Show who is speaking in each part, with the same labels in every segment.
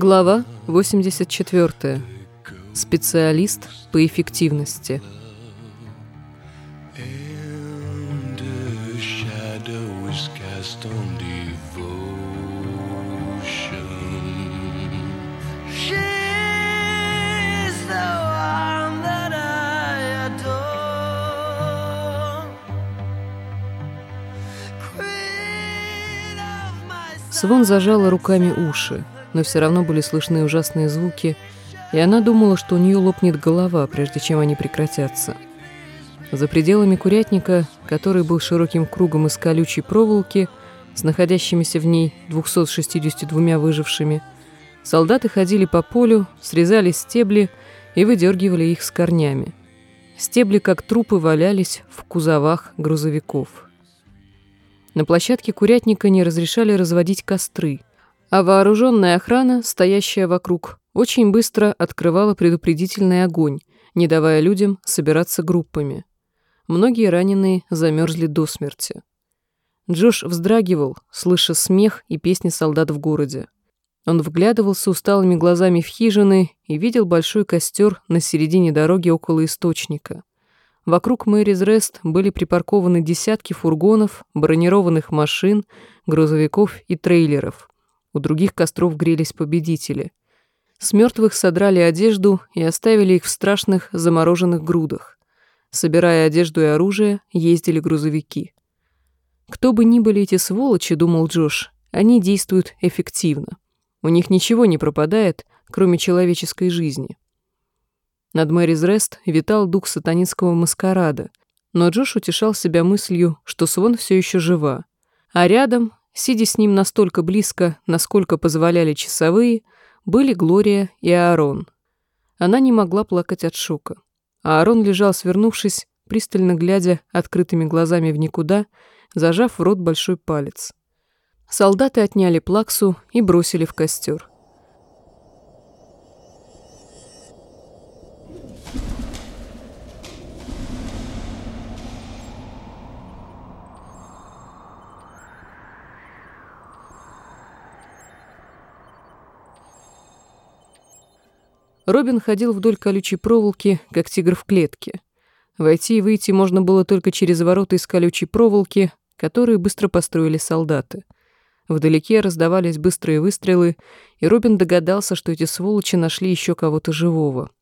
Speaker 1: Глава 84. Специалист по эффективности. Свон зажала руками уши, но все равно были слышны ужасные звуки, и она думала, что у нее лопнет голова, прежде чем они прекратятся. За пределами курятника, который был широким кругом из колючей проволоки, с находящимися в ней 262 выжившими, солдаты ходили по полю, срезали стебли и выдергивали их с корнями. Стебли, как трупы, валялись в кузовах грузовиков. На площадке курятника не разрешали разводить костры, а вооруженная охрана, стоящая вокруг, очень быстро открывала предупредительный огонь, не давая людям собираться группами. Многие раненые замерзли до смерти. Джош вздрагивал, слыша смех и песни солдат в городе. Он вглядывался усталыми глазами в хижины и видел большой костер на середине дороги около источника. Вокруг Мэрис Рест были припаркованы десятки фургонов, бронированных машин, грузовиков и трейлеров. У других костров грелись победители. С мертвых содрали одежду и оставили их в страшных замороженных грудах. Собирая одежду и оружие, ездили грузовики. Кто бы ни были эти сволочи, думал Джош, они действуют эффективно. У них ничего не пропадает, кроме человеческой жизни. Над Мэрис Рест витал дух сатанинского маскарада, но Джош утешал себя мыслью, что Свон все еще жива. А рядом, сидя с ним настолько близко, насколько позволяли часовые, были Глория и Аарон. Она не могла плакать от шока. А Аарон лежал, свернувшись, пристально глядя открытыми глазами в никуда, зажав в рот большой палец. Солдаты отняли плаксу и бросили в костер. Робин ходил вдоль колючей проволоки, как тигр в клетке. Войти и выйти можно было только через ворота из колючей проволоки, которые быстро построили солдаты. Вдалеке раздавались быстрые выстрелы, и Робин догадался, что эти сволочи нашли еще кого-то живого.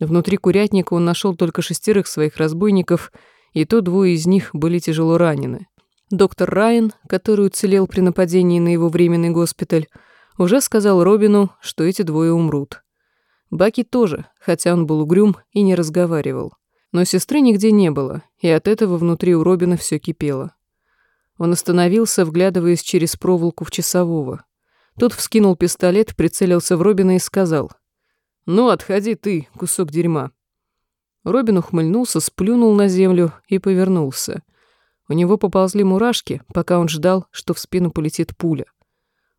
Speaker 1: Внутри курятника он нашел только шестерых своих разбойников, и то двое из них были тяжело ранены. Доктор Райан, который уцелел при нападении на его временный госпиталь, уже сказал Робину, что эти двое умрут. Баки тоже, хотя он был угрюм и не разговаривал. Но сестры нигде не было, и от этого внутри у Робина все кипело. Он остановился, вглядываясь через проволоку в часового. Тот вскинул пистолет, прицелился в Робина и сказал. «Ну, отходи ты, кусок дерьма». Робин ухмыльнулся, сплюнул на землю и повернулся. У него поползли мурашки, пока он ждал, что в спину полетит пуля.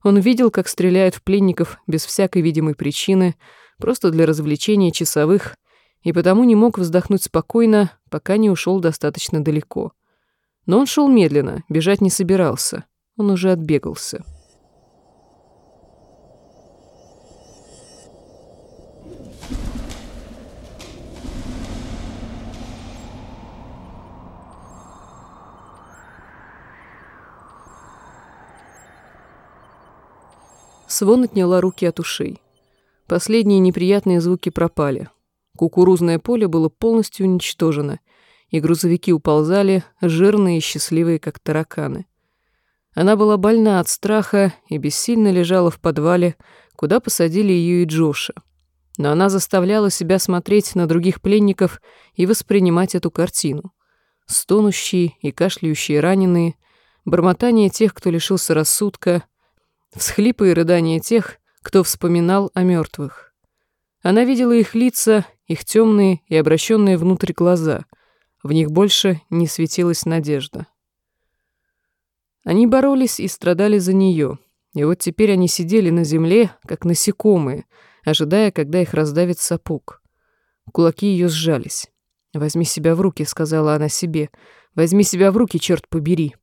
Speaker 1: Он видел, как стреляют в пленников без всякой видимой причины, просто для развлечения часовых, и потому не мог вздохнуть спокойно, пока не ушел достаточно далеко. Но он шел медленно, бежать не собирался. Он уже отбегался. Свон отняла руки от ушей. Последние неприятные звуки пропали. Кукурузное поле было полностью уничтожено, и грузовики уползали, жирные и счастливые, как тараканы. Она была больна от страха и бессильно лежала в подвале, куда посадили ее и Джоша. Но она заставляла себя смотреть на других пленников и воспринимать эту картину. Стонущие и кашляющие раненые, бормотание тех, кто лишился рассудка, всхлипы и рыдания тех, кто вспоминал о мертвых. Она видела их лица, их темные и обращенные внутрь глаза. В них больше не светилась надежда. Они боролись и страдали за нее. И вот теперь они сидели на земле, как насекомые, ожидая, когда их раздавит сапог. Кулаки ее сжались. «Возьми себя в руки», — сказала она себе. «Возьми себя в руки, черт побери».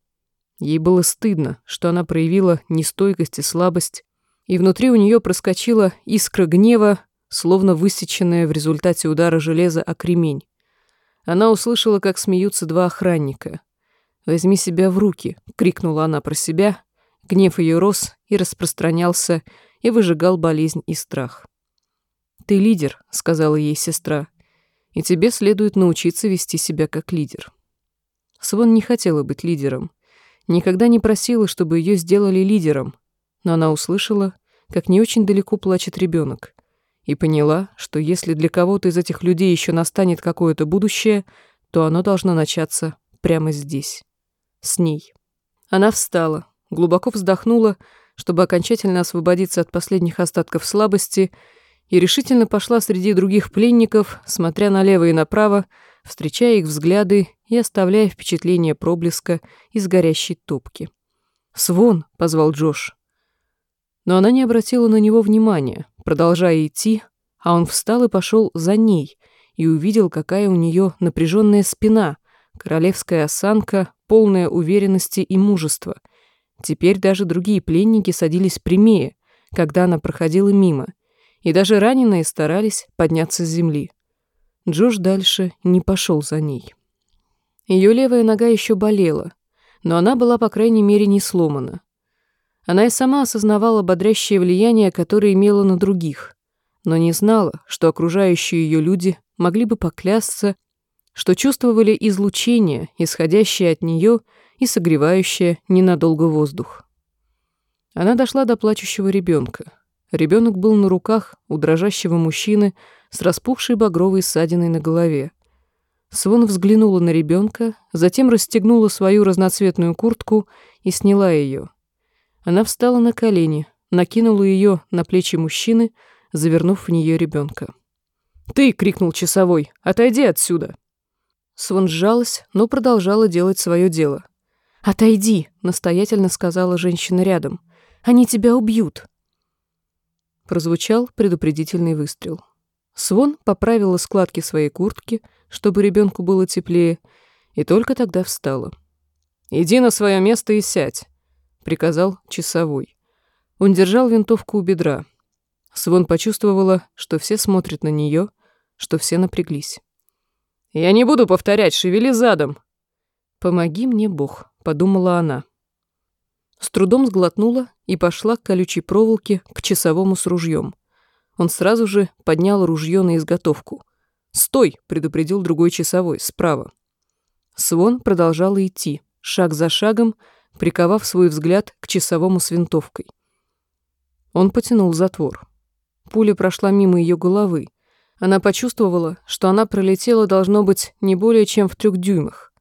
Speaker 1: Ей было стыдно, что она проявила нестойкость и слабость, и внутри у нее проскочила искра гнева, словно высеченная в результате удара железа о кремень. Она услышала, как смеются два охранника. «Возьми себя в руки!» — крикнула она про себя. Гнев ее рос и распространялся, и выжигал болезнь и страх. «Ты лидер», — сказала ей сестра, — «и тебе следует научиться вести себя как лидер». Свон не хотела быть лидером, никогда не просила, чтобы ее сделали лидером, но она услышала, как не очень далеко плачет ребенок, и поняла, что если для кого-то из этих людей еще настанет какое-то будущее, то оно должно начаться прямо здесь, с ней. Она встала, глубоко вздохнула, чтобы окончательно освободиться от последних остатков слабости, и решительно пошла среди других пленников, смотря налево и направо, встречая их взгляды и оставляя впечатление проблеска из горящей топки. «Свон!» — позвал Джош. Но она не обратила на него внимания, продолжая идти, а он встал и пошел за ней, и увидел, какая у нее напряженная спина, королевская осанка, полная уверенности и мужества. Теперь даже другие пленники садились прямее, когда она проходила мимо, и даже раненые старались подняться с земли. Джош дальше не пошел за ней. Ее левая нога еще болела, но она была, по крайней мере, не сломана. Она и сама осознавала бодрящее влияние, которое имела на других, но не знала, что окружающие ее люди могли бы поклясться, что чувствовали излучение, исходящее от нее и согревающее ненадолго воздух. Она дошла до плачущего ребенка. Ребенок был на руках у дрожащего мужчины с распухшей багровой ссадиной на голове. Свон взглянула на ребенка, затем расстегнула свою разноцветную куртку и сняла ее. Она встала на колени, накинула ее на плечи мужчины, завернув в нее ребенка. «Ты!» — крикнул часовой. «Отойди отсюда!» Свон сжалась, но продолжала делать свое дело. «Отойди!» — настоятельно сказала женщина рядом. «Они тебя убьют!» Прозвучал предупредительный выстрел. Свон поправила складки своей куртки, чтобы ребенку было теплее, и только тогда встала. «Иди на свое место и сядь», — приказал часовой. Он держал винтовку у бедра. Свон почувствовала, что все смотрят на нее, что все напряглись. «Я не буду повторять, шевели задом!» «Помоги мне, Бог», — подумала она. С трудом сглотнула и пошла к колючей проволоке к часовому с ружьем. Он сразу же поднял ружье на изготовку. «Стой!» — предупредил другой часовой, справа. Свон продолжала идти, шаг за шагом, приковав свой взгляд к часовому с винтовкой. Он потянул затвор. Пуля прошла мимо ее головы. Она почувствовала, что она пролетела, должно быть, не более чем в трех дюймах.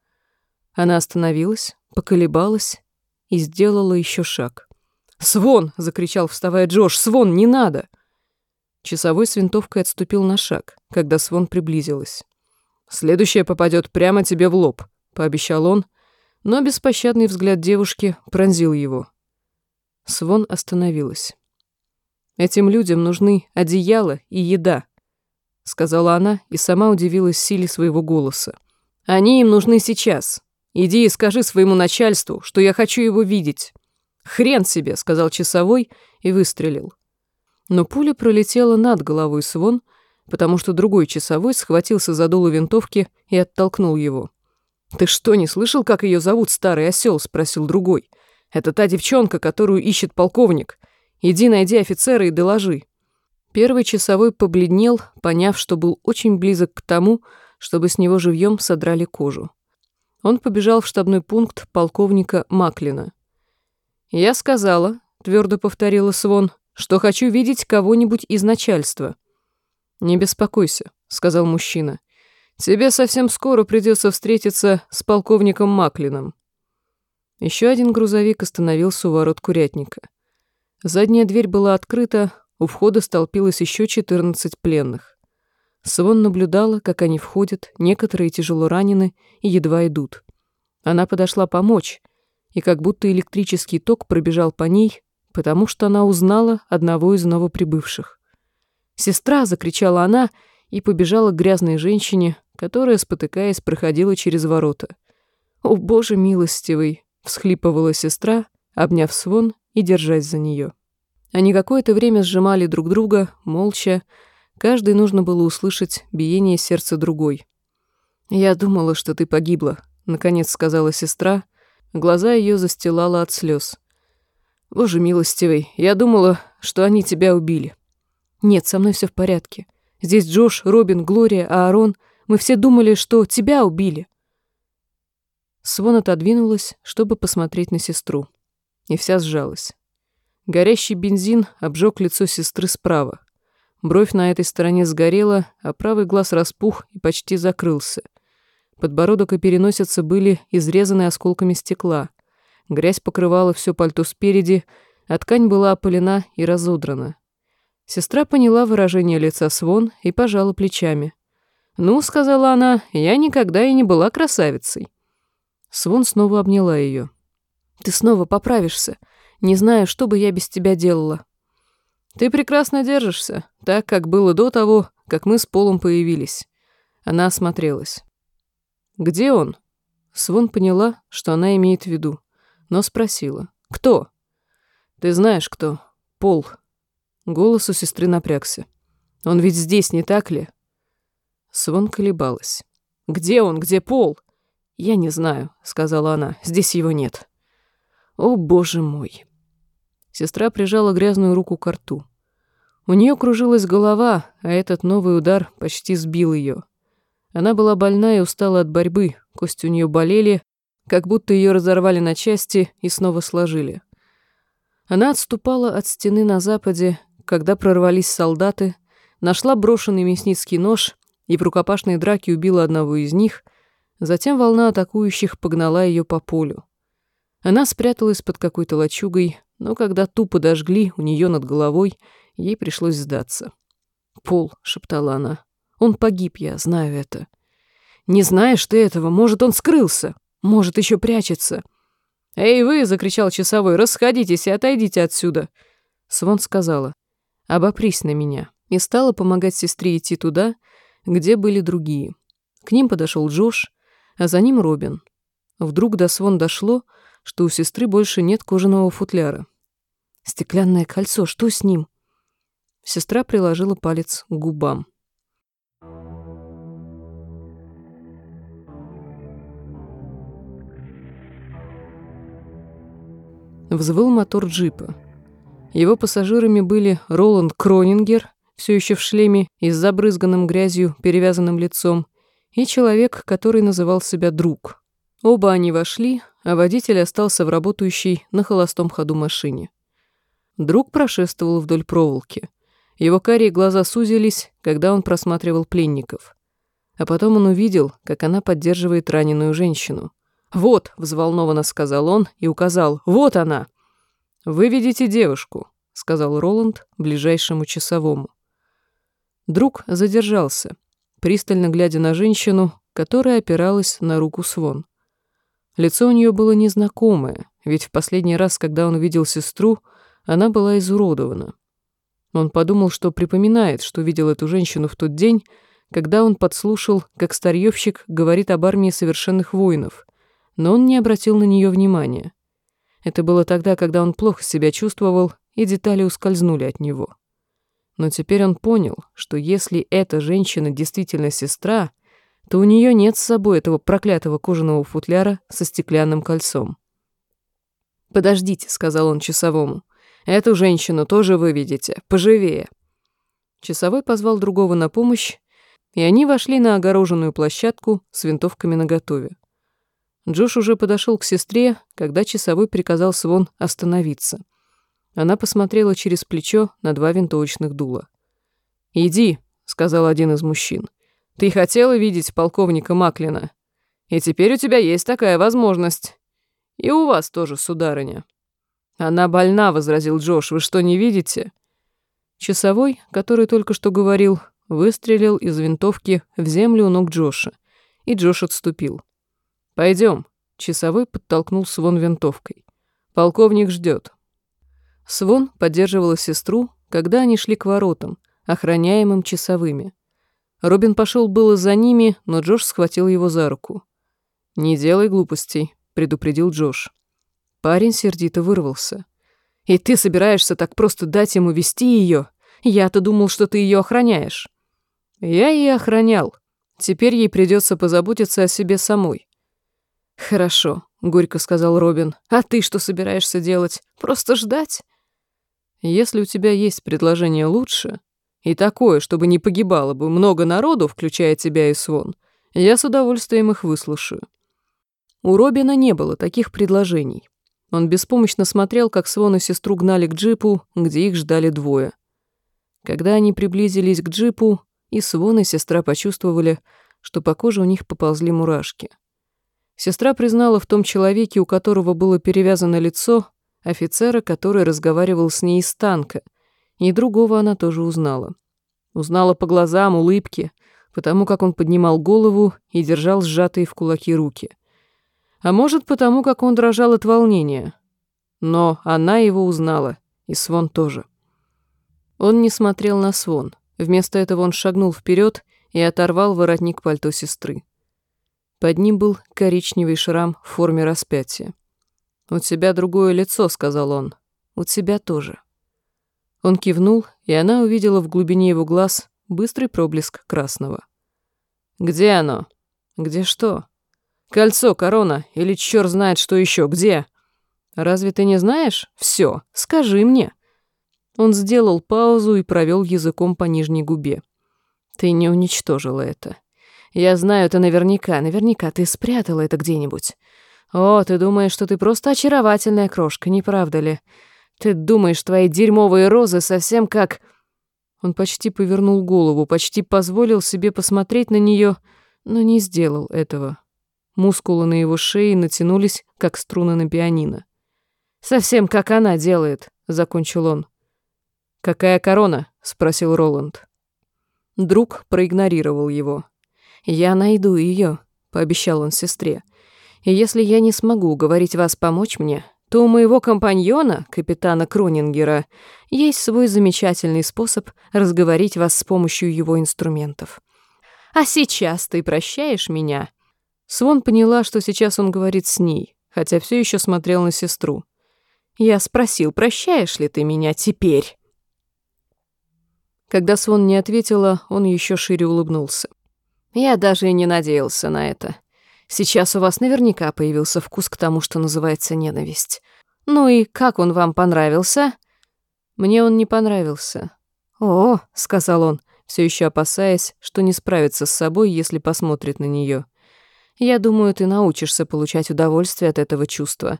Speaker 1: Она остановилась, поколебалась и сделала еще шаг. «Свон!» — закричал, вставая Джош. «Свон, не надо!» Часовой с винтовкой отступил на шаг, когда Свон приблизилась. «Следующая попадет прямо тебе в лоб», — пообещал он, но беспощадный взгляд девушки пронзил его. Свон остановилась. «Этим людям нужны одеяло и еда», — сказала она и сама удивилась силе своего голоса. «Они им нужны сейчас. Иди и скажи своему начальству, что я хочу его видеть». «Хрен себе», — сказал часовой и выстрелил. Но пуля пролетела над головой Свон, потому что другой часовой схватился за дуло винтовки и оттолкнул его. «Ты что, не слышал, как ее зовут, старый осел?» — спросил другой. «Это та девчонка, которую ищет полковник. Иди найди офицера и доложи». Первый часовой побледнел, поняв, что был очень близок к тому, чтобы с него живьем содрали кожу. Он побежал в штабной пункт полковника Маклина. «Я сказала», — твердо повторила Свон, — «что хочу видеть кого-нибудь из начальства». «Не беспокойся», — сказал мужчина. Тебе совсем скоро придется встретиться с полковником Маклином. Еще один грузовик остановился у ворот курятника. Задняя дверь была открыта, у входа столпилось еще 14 пленных. Свон наблюдала, как они входят, некоторые тяжело ранены и едва идут. Она подошла помочь, и как будто электрический ток пробежал по ней, потому что она узнала одного из новоприбывших. «Сестра!» — закричала она и побежала к грязной женщине, которая, спотыкаясь, проходила через ворота. «О, Боже милостивый!» — всхлипывала сестра, обняв Свон и держась за нее. Они какое-то время сжимали друг друга, молча. Каждый нужно было услышать биение сердца другой. «Я думала, что ты погибла», — наконец сказала сестра. Глаза ее застилала от слез. «Боже милостивый, я думала, что они тебя убили». «Нет, со мной все в порядке. Здесь Джош, Робин, Глория, Аарон. Мы все думали, что тебя убили». Свон отодвинулась, чтобы посмотреть на сестру. И вся сжалась. Горящий бензин обжег лицо сестры справа. Бровь на этой стороне сгорела, а правый глаз распух и почти закрылся. Подбородок и переносица были изрезаны осколками стекла. Грязь покрывала все пальто спереди, а ткань была опалена и разодрана. Сестра поняла выражение лица Свон и пожала плечами. «Ну», — сказала она, — «я никогда и не была красавицей». Свон снова обняла ее. «Ты снова поправишься. Не знаю, что бы я без тебя делала». «Ты прекрасно держишься, так, как было до того, как мы с Полом появились». Она осмотрелась. «Где он?» Свон поняла, что она имеет в виду, но спросила. «Кто?» «Ты знаешь, кто. Пол». Голос у сестры напрягся. «Он ведь здесь, не так ли?» Свон колебалась. «Где он? Где Пол?» «Я не знаю», — сказала она. «Здесь его нет». «О, боже мой!» Сестра прижала грязную руку к рту. У нее кружилась голова, а этот новый удар почти сбил ее. Она была больна и устала от борьбы, кости у нее болели, как будто ее разорвали на части и снова сложили. Она отступала от стены на западе, когда прорвались солдаты, нашла брошенный мясницкий нож и в рукопашной драке убила одного из них, Затем волна атакующих погнала ее по полю. Она спряталась под какой-то лачугой, но когда ту подожгли у нее над головой, ей пришлось сдаться. «Пол», — шептала она, — «он погиб, я знаю это». «Не знаешь ты этого, может, он скрылся, может, еще прячется». «Эй, вы!» — закричал часовой. «Расходитесь и отойдите отсюда!» Свон сказала. «Обопрись на меня» и стала помогать сестре идти туда, где были другие. К ним подошел Джош, а за ним Робин. Вдруг до Свон дошло, что у сестры больше нет кожаного футляра. «Стеклянное кольцо, что с ним?» Сестра приложила палец к губам. Взвыл мотор джипа. Его пассажирами были Роланд Кронингер, все еще в шлеме и с забрызганным грязью перевязанным лицом, и человек, который называл себя друг. Оба они вошли, а водитель остался в работающей на холостом ходу машине. Друг прошествовал вдоль проволоки. Его карие глаза сузились, когда он просматривал пленников. А потом он увидел, как она поддерживает раненую женщину. «Вот», — взволнованно сказал он и указал, — «вот она». «Вы видите девушку», — сказал Роланд ближайшему часовому. Друг задержался пристально глядя на женщину, которая опиралась на руку Свон. Лицо у нее было незнакомое, ведь в последний раз, когда он видел сестру, она была изуродована. Он подумал, что припоминает, что видел эту женщину в тот день, когда он подслушал, как старьевщик говорит об армии совершенных воинов, но он не обратил на нее внимания. Это было тогда, когда он плохо себя чувствовал, и детали ускользнули от него. Но теперь он понял, что если эта женщина действительно сестра, то у нее нет с собой этого проклятого кожаного футляра со стеклянным кольцом. «Подождите», — сказал он часовому. «Эту женщину тоже вы видите. Поживее». Часовой позвал другого на помощь, и они вошли на огороженную площадку с винтовками наготове. Джош уже подошел к сестре, когда часовой приказал Свон остановиться. Она посмотрела через плечо на два винтовочных дула. «Иди», — сказал один из мужчин. «Ты хотела видеть полковника Маклина. И теперь у тебя есть такая возможность. И у вас тоже, сударыня». «Она больна», — возразил Джош. «Вы что, не видите?» Часовой, который только что говорил, выстрелил из винтовки в землю у ног Джоша, и Джош отступил. «Пойдем», — часовой подтолкнул Свон винтовкой. «Полковник ждет. Свон поддерживала сестру, когда они шли к воротам, охраняемым часовыми. Робин пошел было за ними, но Джош схватил его за руку. «Не делай глупостей», — предупредил Джош. Парень сердито вырвался. И ты собираешься так просто дать ему вести ее? Я-то думал, что ты ее охраняешь. Я и охранял. Теперь ей придется позаботиться о себе самой. Хорошо, горько сказал Робин. А ты что собираешься делать? Просто ждать? Если у тебя есть предложение лучше, и такое, чтобы не погибало бы много народу, включая тебя и Свон, я с удовольствием их выслушаю. У Робина не было таких предложений. Он беспомощно смотрел, как Свон и сестру гнали к джипу, где их ждали двое. Когда они приблизились к джипу, и Свон и сестра почувствовали, что по коже у них поползли мурашки. Сестра признала в том человеке, у которого было перевязано лицо, офицера, который разговаривал с ней из танка, и другого она тоже узнала. Узнала по глазам, улыбке, потому как он поднимал голову и держал сжатые в кулаки руки. А может, потому как он дрожал от волнения. Но она его узнала, и Свон тоже. Он не смотрел на Свон. Вместо этого он шагнул вперед и оторвал воротник пальто сестры. Под ним был коричневый шрам в форме распятия. «У тебя другое лицо», — сказал он. «У тебя тоже». Он кивнул, и она увидела в глубине его глаз быстрый проблеск красного. «Где оно? Где что? Кольцо, корона или чёрт знает что еще? Где? Разве ты не знаешь? Все, скажи мне». Он сделал паузу и провел языком по нижней губе. «Ты не уничтожила это. Я знаю это наверняка, наверняка ты спрятала это где-нибудь. О, ты думаешь, что ты просто очаровательная крошка, не правда ли? Ты думаешь, твои дерьмовые розы совсем как...» Он почти повернул голову, почти позволил себе посмотреть на нее, но не сделал этого. Мускулы на его шее натянулись, как струны на пианино. «Совсем как она делает», — закончил он. «Какая корона?» — спросил Роланд. Друг проигнорировал его. «Я найду ее», — пообещал он сестре. «И если я не смогу уговорить вас помочь мне, то у моего компаньона, капитана Кронингера, есть свой замечательный способ разговорить вас с помощью его инструментов. А сейчас ты прощаешь меня?» Свон поняла, что сейчас он говорит с ней, хотя все еще смотрел на сестру. «Я спросил, прощаешь ли ты меня теперь?» Когда Свон не ответила, он еще шире улыбнулся. «Я даже и не надеялся на это. Сейчас у вас наверняка появился вкус к тому, что называется ненависть. Ну и как он вам понравился?» «Мне он не понравился». «О», — сказал он, все еще опасаясь, что не справится с собой, если посмотрит на нее. «Я думаю, ты научишься получать удовольствие от этого чувства.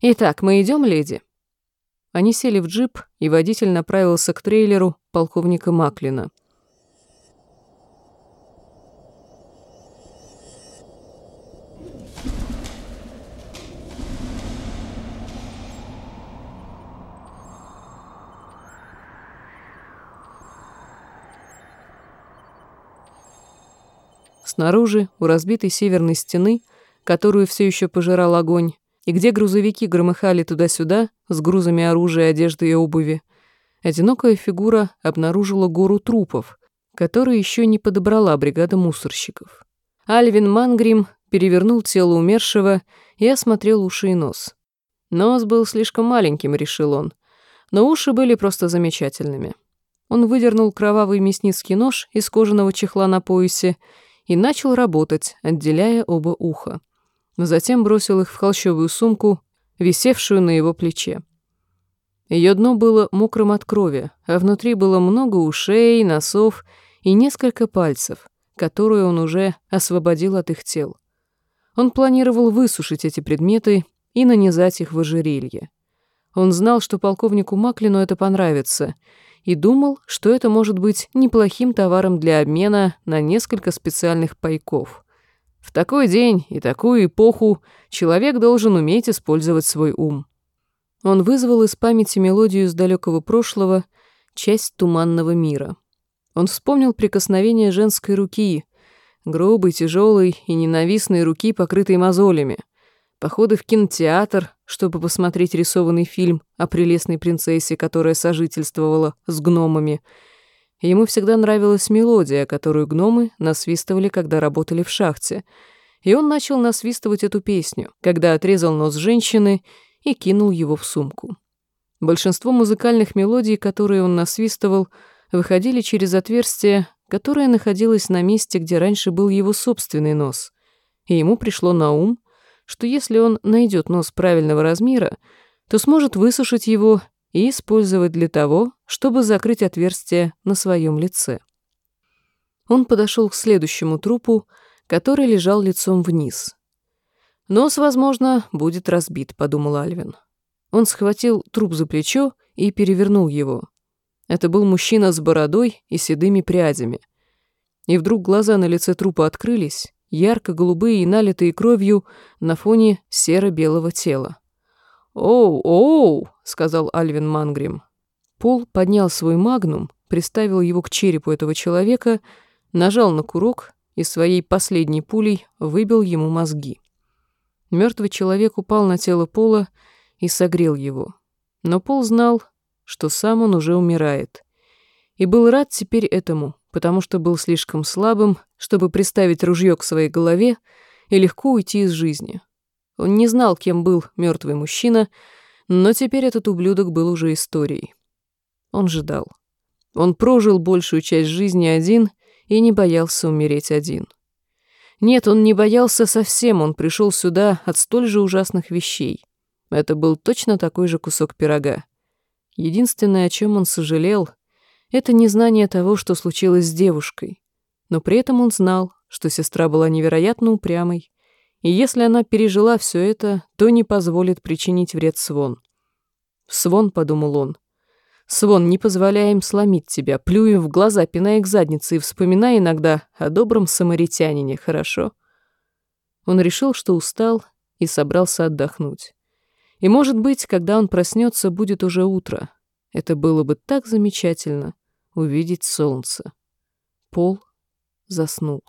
Speaker 1: Итак, мы идем, леди?» Они сели в джип, и водитель направился к трейлеру полковника Маклина. Снаружи, у разбитой северной стены, которую все еще пожирал огонь, и где грузовики громыхали туда-сюда с грузами оружия, одежды и обуви, одинокая фигура обнаружила гору трупов, которые еще не подобрала бригада мусорщиков. Альвин Мангрим перевернул тело умершего и осмотрел уши и нос. Нос был слишком маленьким, решил он, но уши были просто замечательными. Он выдернул кровавый мясницкий нож из кожаного чехла на поясе и начал работать, отделяя оба уха затем бросил их в холщовую сумку, висевшую на его плече. Ее дно было мокрым от крови, а внутри было много ушей, носов и несколько пальцев, которые он уже освободил от их тел. Он планировал высушить эти предметы и нанизать их в ожерелье. Он знал, что полковнику Маклину это понравится, и думал, что это может быть неплохим товаром для обмена на несколько специальных пайков. В такой день и такую эпоху человек должен уметь использовать свой ум. Он вызвал из памяти мелодию из далекого прошлого, часть туманного мира. Он вспомнил прикосновение женской руки, грубой, тяжелой и ненавистной руки, покрытой мозолями, походы в кинотеатр, чтобы посмотреть рисованный фильм о прелестной принцессе, которая сожительствовала с гномами — Ему всегда нравилась мелодия, которую гномы насвистывали, когда работали в шахте. И он начал насвистывать эту песню, когда отрезал нос женщины и кинул его в сумку. Большинство музыкальных мелодий, которые он насвистывал, выходили через отверстие, которое находилось на месте, где раньше был его собственный нос. И ему пришло на ум, что если он найдет нос правильного размера, то сможет высушить его и использовать для того, чтобы закрыть отверстие на своем лице. Он подошел к следующему трупу, который лежал лицом вниз. «Нос, возможно, будет разбит», — подумал Альвин. Он схватил труп за плечо и перевернул его. Это был мужчина с бородой и седыми прядями. И вдруг глаза на лице трупа открылись, ярко-голубые и налитые кровью на фоне серо-белого тела. «Оу, оу!» — сказал Альвин Мангрим. Пол поднял свой магнум, приставил его к черепу этого человека, нажал на курок и своей последней пулей выбил ему мозги. Мертвый человек упал на тело Пола и согрел его. Но Пол знал, что сам он уже умирает. И был рад теперь этому, потому что был слишком слабым, чтобы приставить ружье к своей голове и легко уйти из жизни. Он не знал, кем был мертвый мужчина, но теперь этот ублюдок был уже историей. Он ждал. Он прожил большую часть жизни один и не боялся умереть один. Нет, он не боялся совсем, он пришел сюда от столь же ужасных вещей. Это был точно такой же кусок пирога. Единственное, о чем он сожалел, это незнание того, что случилось с девушкой. Но при этом он знал, что сестра была невероятно упрямой, и если она пережила все это, то не позволит причинить вред Свон. «Свон», — подумал он, — «Свон, не позволяй им сломить тебя, плюй им в глаза, пиная их задницы и вспоминай иногда о добром самаритянине, хорошо?» Он решил, что устал и собрался отдохнуть. И, может быть, когда он проснется, будет уже утро. Это было бы так замечательно — увидеть солнце. Пол заснул.